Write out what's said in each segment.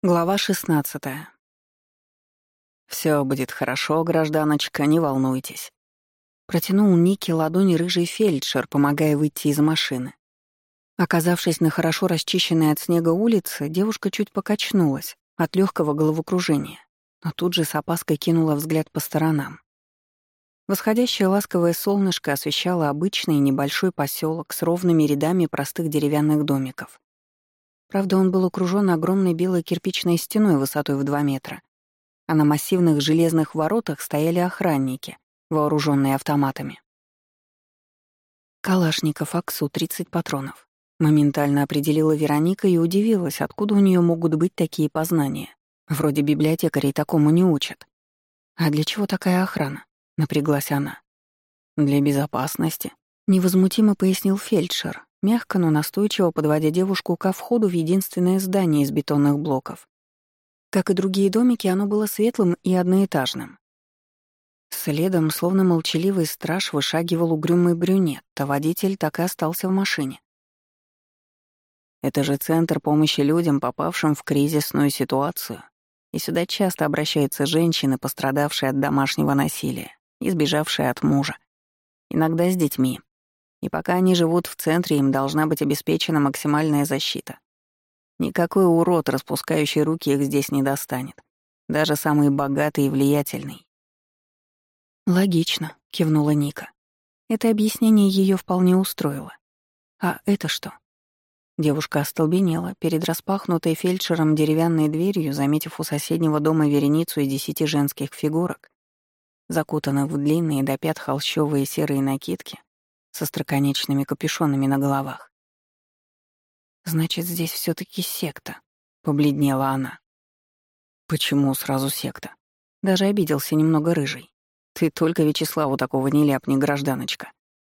Глава 16. Все будет хорошо, гражданочка, не волнуйтесь. Протянул Ники ладони рыжий фельдшер, помогая выйти из машины. Оказавшись на хорошо расчищенной от снега улице, девушка чуть покачнулась от легкого головокружения, но тут же с опаской кинула взгляд по сторонам. Восходящее ласковое солнышко освещало обычный небольшой поселок с ровными рядами простых деревянных домиков. Правда, он был окружен огромной белой кирпичной стеной высотой в 2 метра, а на массивных железных воротах стояли охранники, вооруженные автоматами. Калашников АКСУ 30 патронов. Моментально определила Вероника и удивилась, откуда у нее могут быть такие познания. Вроде библиотекарей такому не учат. А для чего такая охрана? Напряглась она. Для безопасности. Невозмутимо пояснил фельдшер, мягко, но настойчиво подводя девушку ко входу в единственное здание из бетонных блоков. Как и другие домики, оно было светлым и одноэтажным. Следом, словно молчаливый страж, вышагивал угрюмый брюнет, а водитель так и остался в машине. Это же центр помощи людям, попавшим в кризисную ситуацию. И сюда часто обращаются женщины, пострадавшие от домашнего насилия, избежавшие от мужа. Иногда с детьми. И пока они живут в центре, им должна быть обеспечена максимальная защита. Никакой урод, распускающий руки, их здесь не достанет. Даже самый богатый и влиятельный. «Логично», — кивнула Ника. Это объяснение ее вполне устроило. «А это что?» Девушка остолбенела перед распахнутой фельдшером деревянной дверью, заметив у соседнего дома вереницу из десяти женских фигурок, закутанных в длинные до пят холщовые серые накидки, со строконечными капюшонами на головах. «Значит, здесь все таки секта», — побледнела она. «Почему сразу секта?» Даже обиделся немного рыжий. «Ты только Вячеславу такого не ляпни, гражданочка.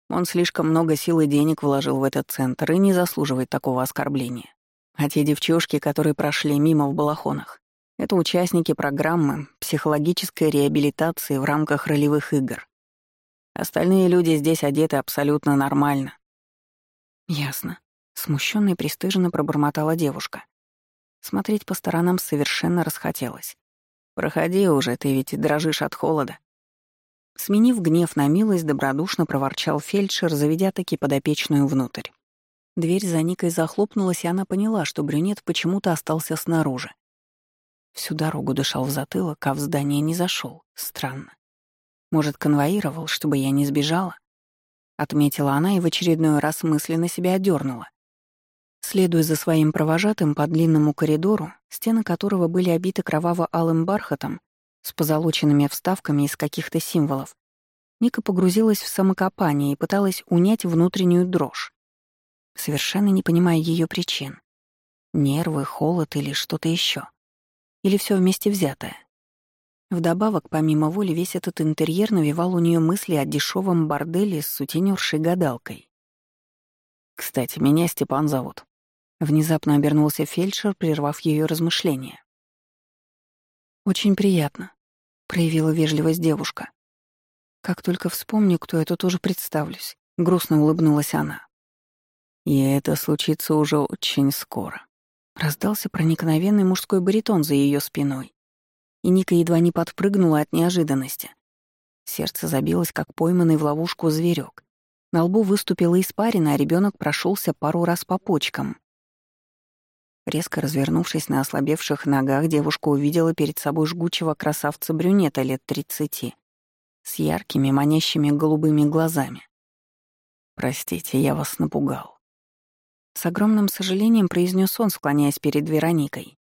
Он слишком много сил и денег вложил в этот центр и не заслуживает такого оскорбления. А те девчушки, которые прошли мимо в балахонах, это участники программы психологической реабилитации в рамках ролевых игр. Остальные люди здесь одеты абсолютно нормально. Ясно. Смущенно и пристыженно пробормотала девушка. Смотреть по сторонам совершенно расхотелось. «Проходи уже, ты ведь дрожишь от холода». Сменив гнев на милость, добродушно проворчал фельдшер, заведя таки подопечную внутрь. Дверь за Никой захлопнулась, и она поняла, что брюнет почему-то остался снаружи. Всю дорогу дышал в затылок, а в здание не зашел. Странно. Может, конвоировал, чтобы я не сбежала? Отметила она и в очередной раз мысленно себя одернула. Следуя за своим провожатым по длинному коридору, стены которого были обиты кроваво-алым бархатом с позолоченными вставками из каких-то символов, Ника погрузилась в самокопание и пыталась унять внутреннюю дрожь, совершенно не понимая ее причин. Нервы, холод или что-то еще. Или все вместе взятое. Вдобавок, помимо воли, весь этот интерьер навевал у нее мысли о дешевом борделе с сутенершей гадалкой. «Кстати, меня Степан зовут». Внезапно обернулся фельдшер, прервав ее размышления. «Очень приятно», — проявила вежливость девушка. «Как только вспомню, кто это, тоже представлюсь», — грустно улыбнулась она. «И это случится уже очень скоро», — раздался проникновенный мужской баритон за ее спиной и Ника едва не подпрыгнула от неожиданности. Сердце забилось, как пойманный в ловушку зверек. На лбу выступила испарина, а ребенок прошелся пару раз по почкам. Резко развернувшись на ослабевших ногах, девушка увидела перед собой жгучего красавца-брюнета лет тридцати, с яркими, манящими голубыми глазами. «Простите, я вас напугал». С огромным сожалением произнес он, склоняясь перед Вероникой.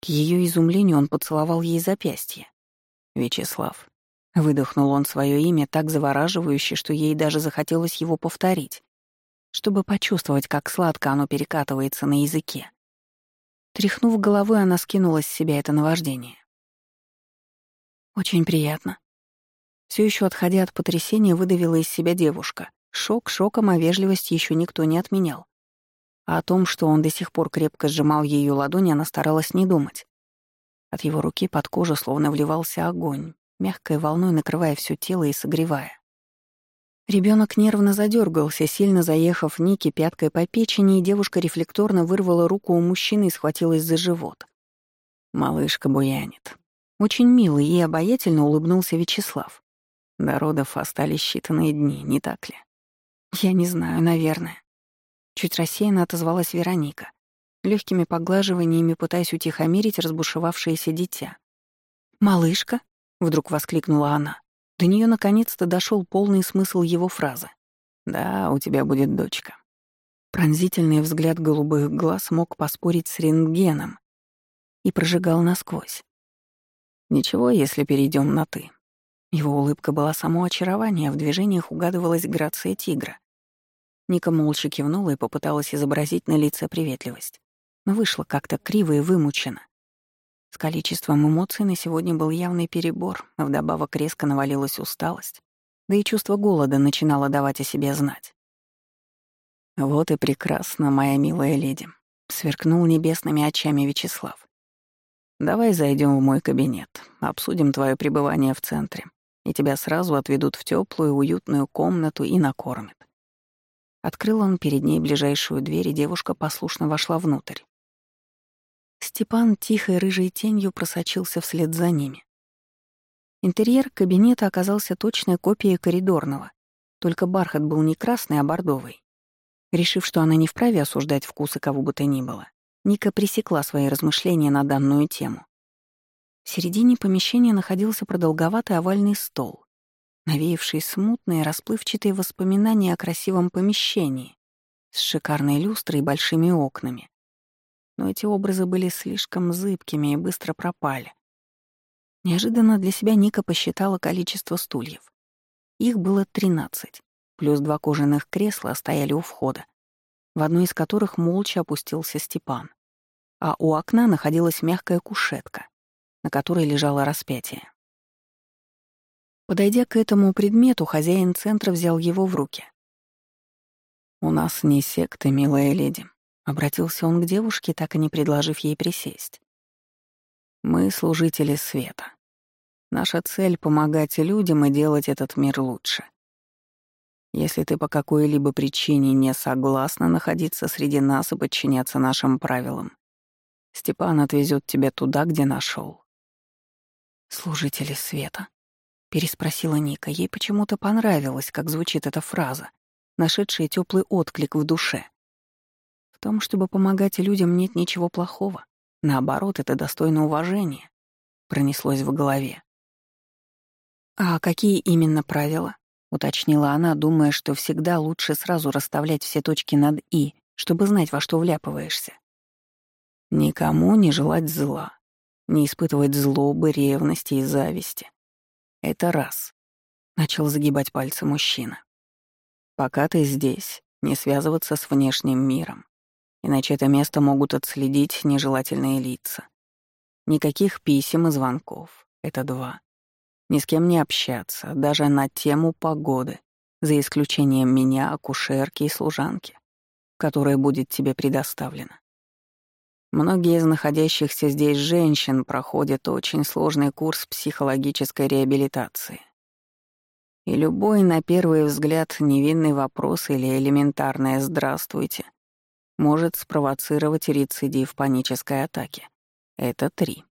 К ее изумлению он поцеловал ей запястье. «Вячеслав». Выдохнул он свое имя так завораживающе, что ей даже захотелось его повторить, чтобы почувствовать, как сладко оно перекатывается на языке. Тряхнув головой, она скинула с себя это наваждение. «Очень приятно». Все еще отходя от потрясения, выдавила из себя девушка. Шок шоком, а вежливость еще никто не отменял. А о том, что он до сих пор крепко сжимал ее ладони, она старалась не думать. От его руки под кожу словно вливался огонь, мягкой волной накрывая все тело и согревая. Ребенок нервно задергался, сильно заехав Ники пяткой по печени, и девушка рефлекторно вырвала руку у мужчины и схватилась за живот. Малышка буянит. Очень милый и обаятельно улыбнулся Вячеслав. До родов остались считанные дни, не так ли? Я не знаю, наверное. Чуть рассеянно отозвалась Вероника, легкими поглаживаниями пытаясь утихомирить разбушевавшееся дитя. «Малышка?» — вдруг воскликнула она. До нее наконец-то дошел полный смысл его фразы. «Да, у тебя будет дочка». Пронзительный взгляд голубых глаз мог поспорить с рентгеном и прожигал насквозь. «Ничего, если перейдем на «ты». Его улыбка была само очарование, а в движениях угадывалась грация тигра. Ника молча кивнула и попыталась изобразить на лице приветливость. Но вышло как-то криво и вымучено. С количеством эмоций на сегодня был явный перебор, а вдобавок резко навалилась усталость, да и чувство голода начинало давать о себе знать. «Вот и прекрасно, моя милая леди», — сверкнул небесными очами Вячеслав. «Давай зайдем в мой кабинет, обсудим твое пребывание в центре, и тебя сразу отведут в теплую, уютную комнату и накормят. Открыл он перед ней ближайшую дверь, и девушка послушно вошла внутрь. Степан тихой рыжей тенью просочился вслед за ними. Интерьер кабинета оказался точной копией коридорного, только бархат был не красный, а бордовый. Решив, что она не вправе осуждать вкусы кого бы то ни было, Ника пресекла свои размышления на данную тему. В середине помещения находился продолговатый овальный стол, навеявший смутные расплывчатые воспоминания о красивом помещении с шикарной люстрой и большими окнами. Но эти образы были слишком зыбкими и быстро пропали. Неожиданно для себя Ника посчитала количество стульев. Их было 13, плюс два кожаных кресла стояли у входа, в одно из которых молча опустился Степан. А у окна находилась мягкая кушетка, на которой лежало распятие. Подойдя к этому предмету, хозяин центра взял его в руки. «У нас не секта, милая леди», — обратился он к девушке, так и не предложив ей присесть. «Мы — служители света. Наша цель — помогать людям и делать этот мир лучше. Если ты по какой-либо причине не согласна находиться среди нас и подчиняться нашим правилам, Степан отвезет тебя туда, где нашел. «Служители света», Переспросила Ника. Ей почему-то понравилось, как звучит эта фраза, нашедшая теплый отклик в душе. В том, чтобы помогать людям, нет ничего плохого. Наоборот, это достойно уважения. Пронеслось в голове. «А какие именно правила?» — уточнила она, думая, что всегда лучше сразу расставлять все точки над «и», чтобы знать, во что вляпываешься. Никому не желать зла, не испытывать злобы, ревности и зависти, это раз. Начал загибать пальцы мужчина. Пока ты здесь, не связываться с внешним миром. Иначе это место могут отследить нежелательные лица. Никаких писем и звонков. Это два. Ни с кем не общаться, даже на тему погоды, за исключением меня, акушерки и служанки, которая будет тебе предоставлена. Многие из находящихся здесь женщин проходят очень сложный курс психологической реабилитации. И любой, на первый взгляд, невинный вопрос или элементарное «здравствуйте» может спровоцировать рецидив панической атаки. Это три.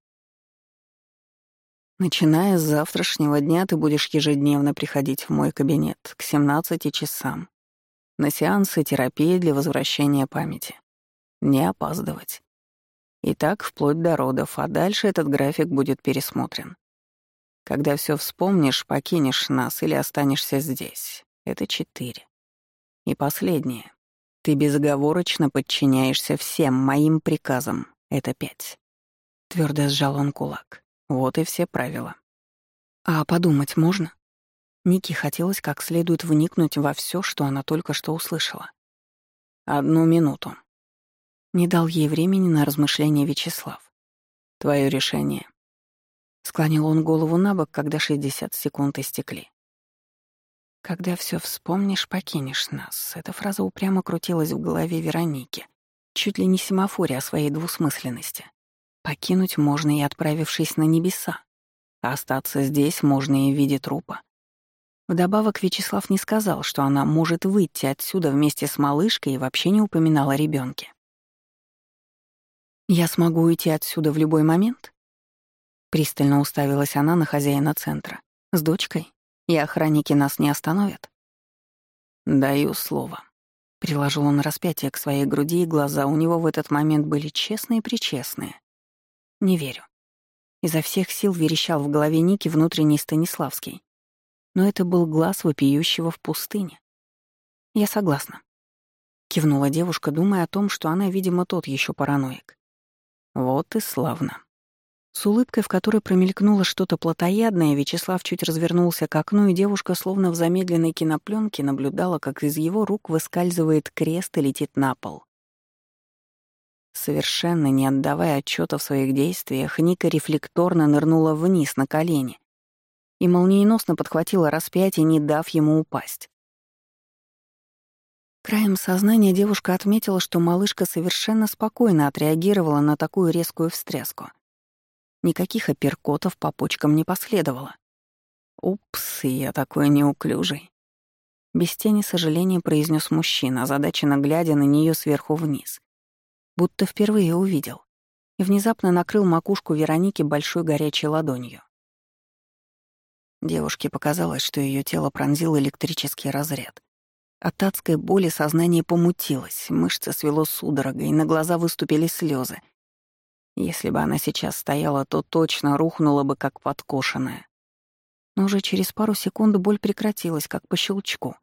Начиная с завтрашнего дня ты будешь ежедневно приходить в мой кабинет к 17 часам на сеансы терапии для возвращения памяти. Не опаздывать. И так вплоть до родов, а дальше этот график будет пересмотрен. Когда все вспомнишь, покинешь нас или останешься здесь. Это четыре. И последнее. Ты безоговорочно подчиняешься всем моим приказам. Это пять. Твердо сжал он кулак. Вот и все правила. А подумать можно? Нике хотелось как следует вникнуть во все, что она только что услышала. Одну минуту. Не дал ей времени на размышления Вячеслав. «Твое решение». Склонил он голову на бок, когда 60 секунд истекли. «Когда все вспомнишь, покинешь нас». Эта фраза упрямо крутилась в голове Вероники, чуть ли не семафоре о своей двусмысленности. Покинуть можно и отправившись на небеса, а остаться здесь можно и в виде трупа. Вдобавок Вячеслав не сказал, что она может выйти отсюда вместе с малышкой и вообще не упоминал о ребенке. «Я смогу уйти отсюда в любой момент?» Пристально уставилась она на хозяина центра. «С дочкой? И охранники нас не остановят?» «Даю слово». Приложил он распятие к своей груди, и глаза у него в этот момент были честные-причестные. «Не верю». Изо всех сил верещал в голове Ники внутренний Станиславский. Но это был глаз вопиющего в пустыне. «Я согласна», — кивнула девушка, думая о том, что она, видимо, тот еще параноик. «Вот и славно». С улыбкой, в которой промелькнуло что-то плотоядное, Вячеслав чуть развернулся к окну, и девушка, словно в замедленной кинопленке, наблюдала, как из его рук выскальзывает крест и летит на пол. Совершенно не отдавая отчета в своих действиях, Ника рефлекторно нырнула вниз на колени и молниеносно подхватила распятие, не дав ему упасть. Краем сознания девушка отметила, что малышка совершенно спокойно отреагировала на такую резкую встряску. Никаких апперкотов по почкам не последовало. «Упс, я такой неуклюжий», — без тени сожаления произнес мужчина, озадаченно глядя на нее сверху вниз будто впервые увидел, и внезапно накрыл макушку Вероники большой горячей ладонью. Девушке показалось, что ее тело пронзил электрический разряд. От адской боли сознание помутилось, мышцы свело судорогой, на глаза выступили слезы. Если бы она сейчас стояла, то точно рухнула бы, как подкошенная. Но уже через пару секунд боль прекратилась, как по щелчку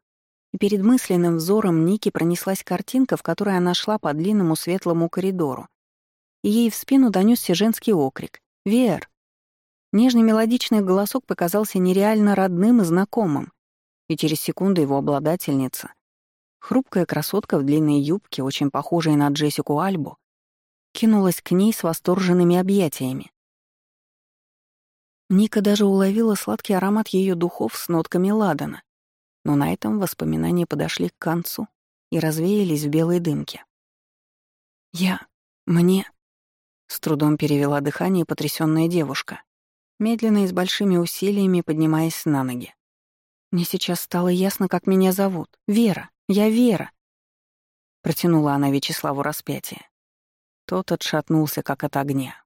и перед мысленным взором Ники пронеслась картинка, в которой она шла по длинному светлому коридору. И ей в спину донесся женский окрик. «Вер!» Нежный мелодичный голосок показался нереально родным и знакомым, и через секунду его обладательница, хрупкая красотка в длинной юбке, очень похожая на Джессику Альбу, кинулась к ней с восторженными объятиями. Ника даже уловила сладкий аромат ее духов с нотками ладана но на этом воспоминания подошли к концу и развеялись в белой дымке. «Я... мне...» — с трудом перевела дыхание потрясённая девушка, медленно и с большими усилиями поднимаясь на ноги. «Мне сейчас стало ясно, как меня зовут. Вера. Я Вера!» Протянула она Вячеславу распятие. Тот отшатнулся, как от огня.